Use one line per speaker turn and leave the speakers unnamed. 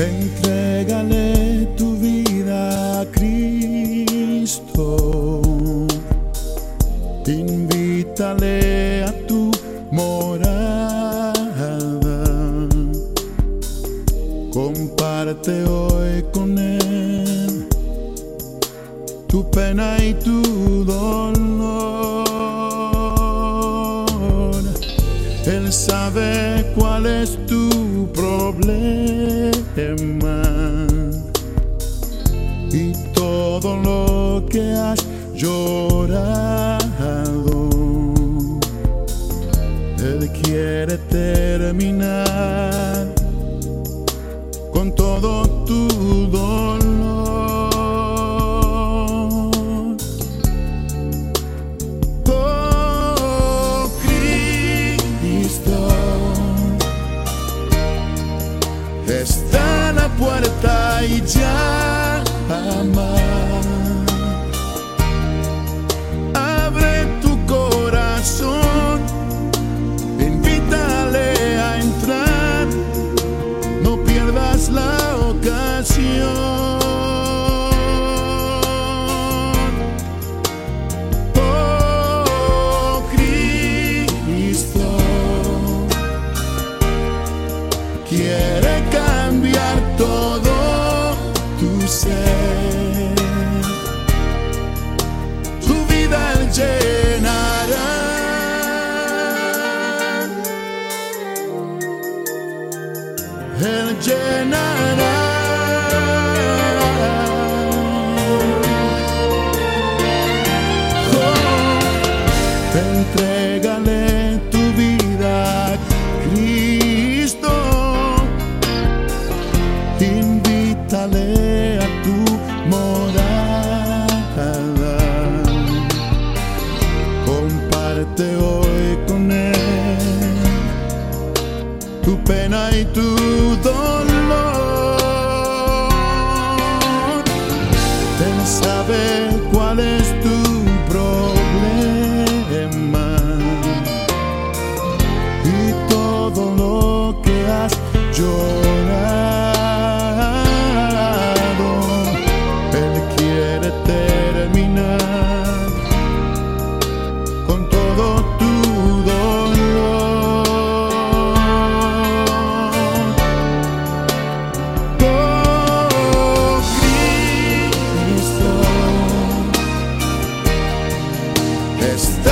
Entrégale tu vida a Cristo. Invítale a tu morada. Comparte hoy con Él tu pena y tu dolor. Él sabe cuál es tu problema y todo lo que has llorado. Él quiere terminar con todo tu dolor. Puerta y llama. Abre tu corazón, invítale a entrar, no pierdas la ocasión. Oh, Cristo quiere tu Comparte hoy con Él tu pena y tu dolor. Él sabe cuál is